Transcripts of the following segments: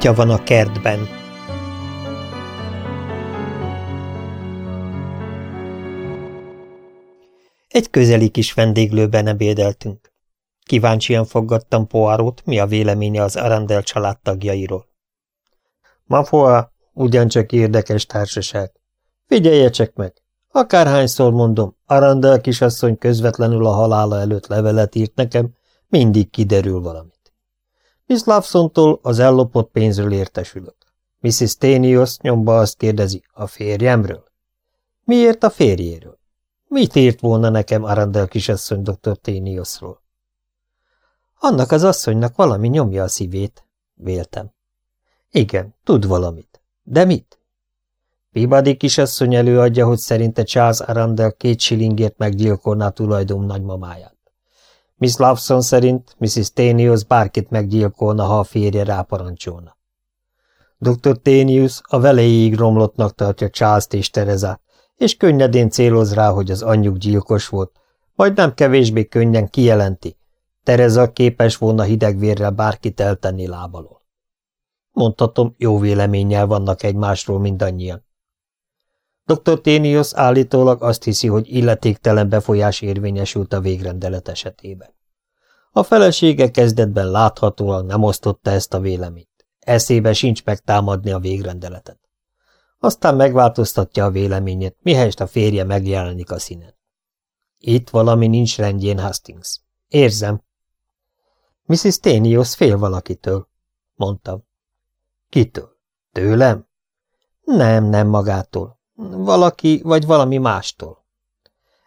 Kutya van a kertben. Egy közeli kis vendéglőben ebédeltünk. Kíváncsian foggattam Poárót, mi a véleménye az Arandel családtagjairól. Ma Foa, ugyancsak érdekes társaság. Figyelje csak meg! Akárhányszor mondom, Arandel kisasszony közvetlenül a halála előtt levelet írt nekem, mindig kiderül valamit. Miss Lawson-tól az ellopott pénzről értesülök. Mrs. Tenios nyomba azt kérdezi, a férjemről? Miért a férjéről? Mit írt volna nekem Arandel kisasszony dr. Teniosról? Annak az asszonynak valami nyomja a szívét, véltem. Igen, tud valamit. De mit? Peabody kisasszony előadja, hogy szerinte Charles Arandel két silingért meggyilkolná tulajdon nagymamáját. Miss Lawson szerint Mrs. Tenius bárkit meggyilkolna, ha a férje ráparancsolna. Dr. Tenius a velejéig romlottnak tartja Charles-t és Terezát, és könnyedén céloz rá, hogy az anyjuk gyilkos volt, majd nem kevésbé könnyen kijelenti. Tereza képes volna hidegvérrel bárkit eltenni lábalól. Mondhatom, jó véleménnyel vannak egymásról mindannyian. Dr. Ténius állítólag azt hiszi, hogy illetéktelen befolyás érvényesült a végrendelet esetében. A felesége kezdetben láthatóan nem osztotta ezt a véleményt. Eszébe sincs megtámadni a végrendeletet. Aztán megváltoztatja a véleményét, mihelyest a férje megjelenik a színen. Itt valami nincs rendjén, Hastings. Érzem. Mrs. Ténius fél valakitől, mondtam. Kitől? Tőlem? Nem, nem magától. Valaki vagy valami mástól.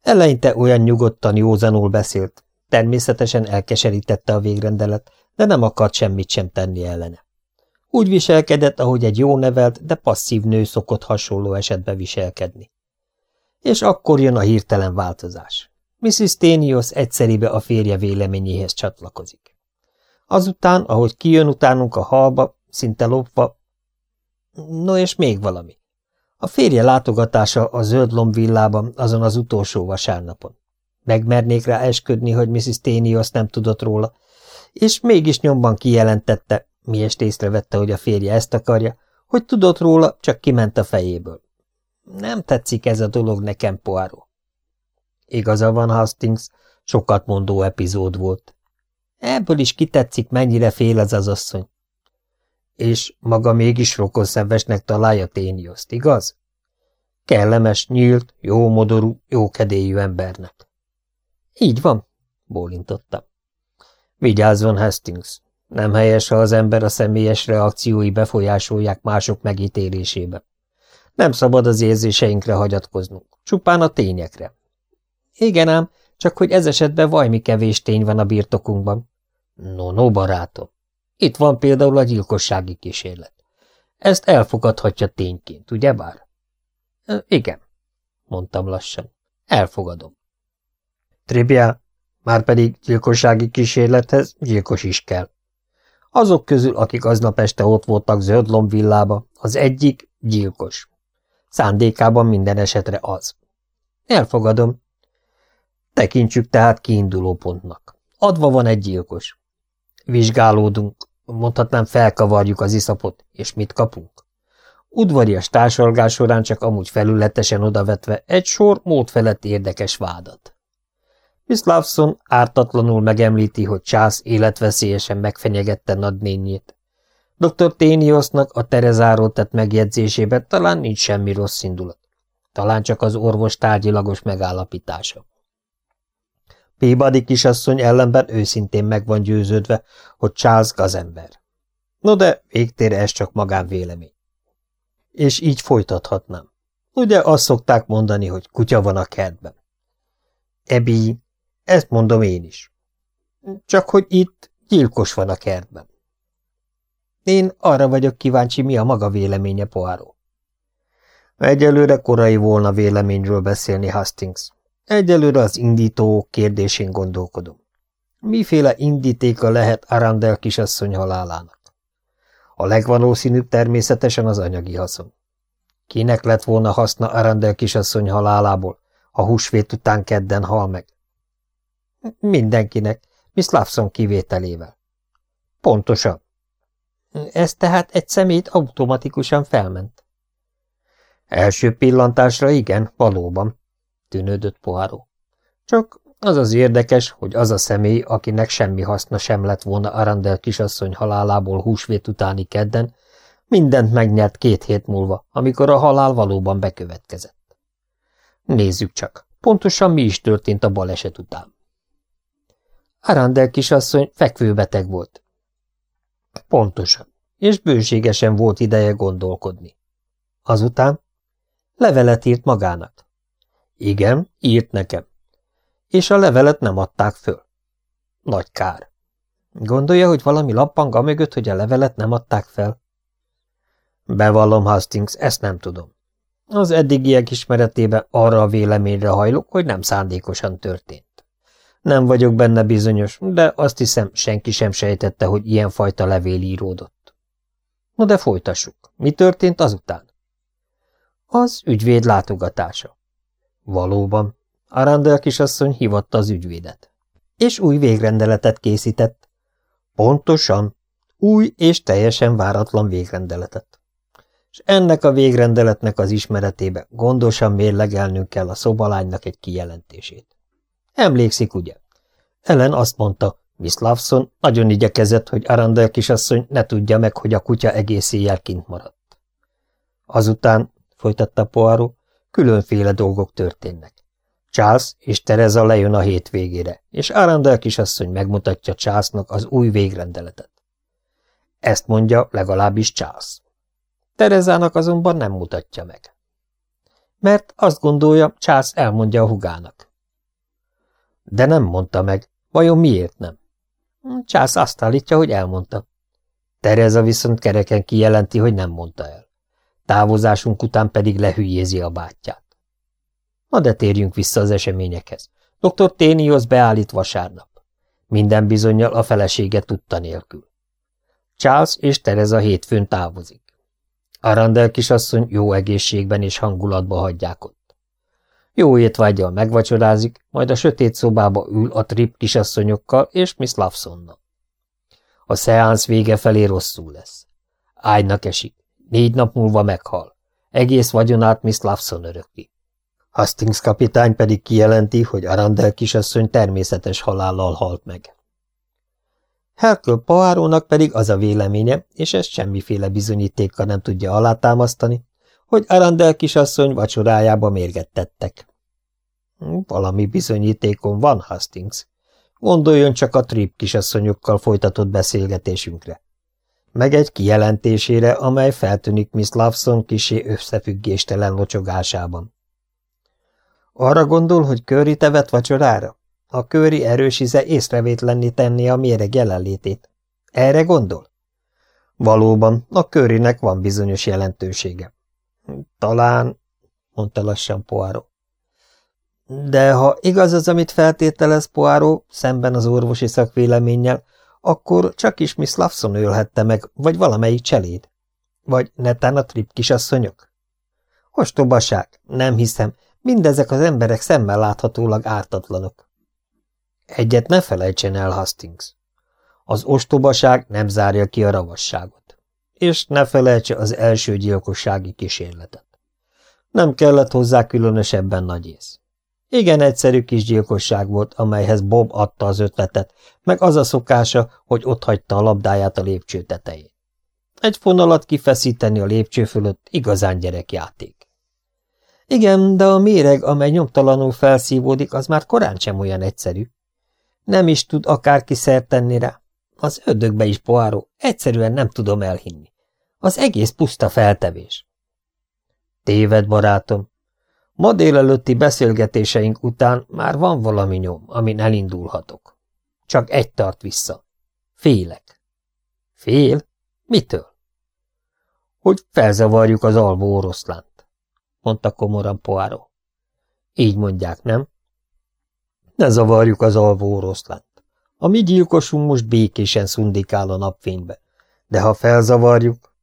Eleinte olyan nyugodtan, józanul beszélt. Természetesen elkeserítette a végrendelet, de nem akart semmit sem tenni ellene. Úgy viselkedett, ahogy egy jó nevelt, de passzív nő szokott hasonló esetbe viselkedni. És akkor jön a hirtelen változás. Mrs. Tenios egyszeribe a férje véleményéhez csatlakozik. Azután, ahogy kijön utánunk a halba, szinte lopva, no és még valami. A férje látogatása a zöld lombvillában azon az utolsó vasárnapon. Megmernék rá esküdni, hogy Mrs. Ténios nem tudott róla, és mégis nyomban kijelentette, miest észrevette, hogy a férje ezt akarja, hogy tudott róla, csak kiment a fejéből. Nem tetszik ez a dolog nekem, Poirot. Igaza van, Hastings, sokat mondó epizód volt. Ebből is kitetszik, mennyire fél ez az asszony. És maga mégis rokonszenvesnek találja Ténioszt, igaz? Kellemes, nyílt, jó modorú, jó kedélyű embernek. Így van, bólintottam. Vigyázzon, Hastings. Nem helyes, ha az ember a személyes reakciói befolyásolják mások megítélésébe. Nem szabad az érzéseinkre hagyatkoznunk, csupán a tényekre. Igen ám, csak hogy ez esetben vajmi kevés tény van a birtokunkban. No, no, barátom. Itt van például a gyilkossági kísérlet. Ezt elfogadhatja tényként, ugye bár? Igen, mondtam lassan. Elfogadom. Tribia, már pedig gyilkossági kísérlethez gyilkos is kell. Azok közül, akik aznap este ott voltak zöld villába, az egyik gyilkos. Szándékában minden esetre az. Elfogadom. Tekintsük tehát kiinduló pontnak. Adva van egy gyilkos. Vizsgálódunk, mondhatnám felkavarjuk az iszapot, és mit kapunk? Udvarias társalgás során csak amúgy felületesen odavetve egy sor mód felett érdekes vádat. Miss ártatlanul megemlíti, hogy Csász életveszélyesen megfenyegette nadnényét. Dr. Téniosnak a Terezáról tett megjegyzésében talán nincs semmi rossz indulat. Talán csak az orvos tárgyilagos megállapítása. Peabody kisasszony ellenben őszintén meg van győződve, hogy Charles gazember. No de végtére ez csak magánvélemény. És így folytathatnám. Ugye azt szokták mondani, hogy kutya van a kertben. Ebi, ezt mondom én is. Csak hogy itt gyilkos van a kertben. Én arra vagyok kíváncsi, mi a maga véleménye, Poirot. Egyelőre korai volna véleményről beszélni, Hastings. Egyelőre az indító kérdésén gondolkodom. Miféle indítéka lehet Arandel kisasszony halálának? A legvalószínűbb természetesen az anyagi haszon. Kinek lett volna haszna Arandel kisasszony halálából, ha húsvét után kedden hal meg? Mindenkinek, Miss kivételével. Pontosan. Ez tehát egy szemét automatikusan felment. Első pillantásra igen, valóban, tűnődött Poirot. Csak az az érdekes, hogy az a személy, akinek semmi haszna sem lett volna Arandel kisasszony halálából húsvét utáni kedden, mindent megnyert két hét múlva, amikor a halál valóban bekövetkezett. Nézzük csak, pontosan mi is történt a baleset után. Arandel kisasszony fekvőbeteg volt. Pontosan, és bőségesen volt ideje gondolkodni. Azután levelet írt magának. Igen, írt nekem. És a levelet nem adták föl. Nagy kár. Gondolja, hogy valami lappang mögött, hogy a levelet nem adták fel? Bevallom, Hastings, ezt nem tudom. Az eddigiek ismeretében arra a véleményre hajlok, hogy nem szándékosan történt. Nem vagyok benne bizonyos, de azt hiszem, senki sem sejtette, hogy ilyenfajta levél íródott. No de folytassuk. Mi történt azután? Az ügyvéd látogatása. Valóban. Arandel kisasszony hivatta az ügyvédet. És új végrendeletet készített. Pontosan. Új és teljesen váratlan végrendeletet. És ennek a végrendeletnek az ismeretébe gondosan mérlegelnünk kell a szobalánynak egy kijelentését. Emlékszik, ugye? Ellen azt mondta, Miss Lawson nagyon igyekezett, hogy Arandel kisasszony ne tudja meg, hogy a kutya egész éjjel kint maradt. Azután, folytatta Poirot, különféle dolgok történnek. Charles és Tereza lejön a hétvégére, és Arandel kisasszony megmutatja Charlesnak az új végrendeletet. Ezt mondja legalábbis Charles. Terezának azonban nem mutatja meg. Mert azt gondolja, Charles elmondja a hugának. De nem mondta meg. Vajon miért nem? Csász azt állítja, hogy elmondta. Tereza viszont kereken kijelenti, hogy nem mondta el. Távozásunk után pedig lehülyézi a bátyját. Na de térjünk vissza az eseményekhez. Dr. Ténihoz beállít vasárnap. Minden bizonyal a felesége tudta nélkül. Charles és Tereza hétfőn távozik. Arandel kisasszony jó egészségben és hangulatba hagyják ott. Jó étvágyal megvacsorázik, majd a sötét szobába ül a trip kisasszonyokkal és Miss Lawsonnal. A szeánsz vége felé rosszul lesz. Ágynak esik, négy nap múlva meghal. Egész vagyonát Miss Lawson örökli. Hastings kapitány pedig kijelenti, hogy Arandel kisasszony természetes halállal halt meg. Hercule Poirónak pedig az a véleménye, és ezt semmiféle bizonyítékkal nem tudja alátámasztani, hogy Arandel kisasszony vacsorájába mérget tettek. Valami bizonyítékom van, Hastings. Gondoljon csak a trip kisasszonyokkal folytatott beszélgetésünkre. Meg egy kijelentésére, amely feltűnik Miss Lawson kisé összefüggéstelen locsogásában. Arra gondol, hogy Köri tevet vacsorára? A Köri erős íze észrevétlenni tenni a méreg jelenlétét. Erre gondol? Valóban, a Körinek van bizonyos jelentősége. Talán, mondta lassan Poirot. De ha igaz az, amit feltételez Poirot, szemben az orvosi szakvéleménnyel, akkor csak is Miss Lawson ölhette meg, vagy valamelyik cseléd. Vagy netán a trip kisasszonyok? Ostobaság, nem hiszem, mindezek az emberek szemmel láthatólag ártatlanok. Egyet ne felejtsen el, Hastings. Az ostobaság nem zárja ki a ravasságot. És ne felejtse az első gyilkossági kísérletet. Nem kellett hozzá különösebben nagy ész. Igen egyszerű kis gyilkosság volt, amelyhez Bob adta az ötletet, meg az a szokása, hogy otthagyta a labdáját a lépcső tetején. Egy fonalat kifeszíteni a lépcső fölött igazán gyerekjáték. Igen, de a méreg, amely nyomtalanul felszívódik, az már korán sem olyan egyszerű. Nem is tud akárki szert tenni rá. Az ödökbe is poáró, egyszerűen nem tudom elhinni. Az egész puszta feltevés. Téved, barátom, Ma délelőtti beszélgetéseink után már van valami nyom, amin elindulhatok. Csak egy tart vissza. Félek. Fél? Mitől? Hogy felzavarjuk az alvó oroszlánt, mondta komoran Poáró. Így mondják, nem? Ne zavarjuk az alvó oroszlánt. A mi gyilkosunk most békésen szundikál a napfénybe, de ha felzavarjuk...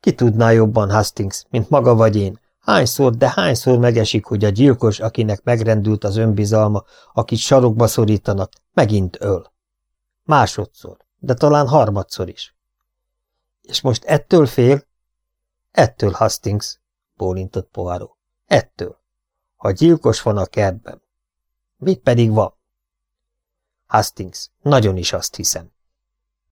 Ki tudná jobban, Hastings, mint maga vagy én, Hányszor, de hányszor megesik, hogy a gyilkos, akinek megrendült az önbizalma, akit sarokba szorítanak, megint öl. Másodszor, de talán harmadszor is. És most ettől fél? Ettől, Hastings, bólintott Poirot. Ettől. Ha gyilkos van a kertben. Mit pedig van? Hastings, nagyon is azt hiszem.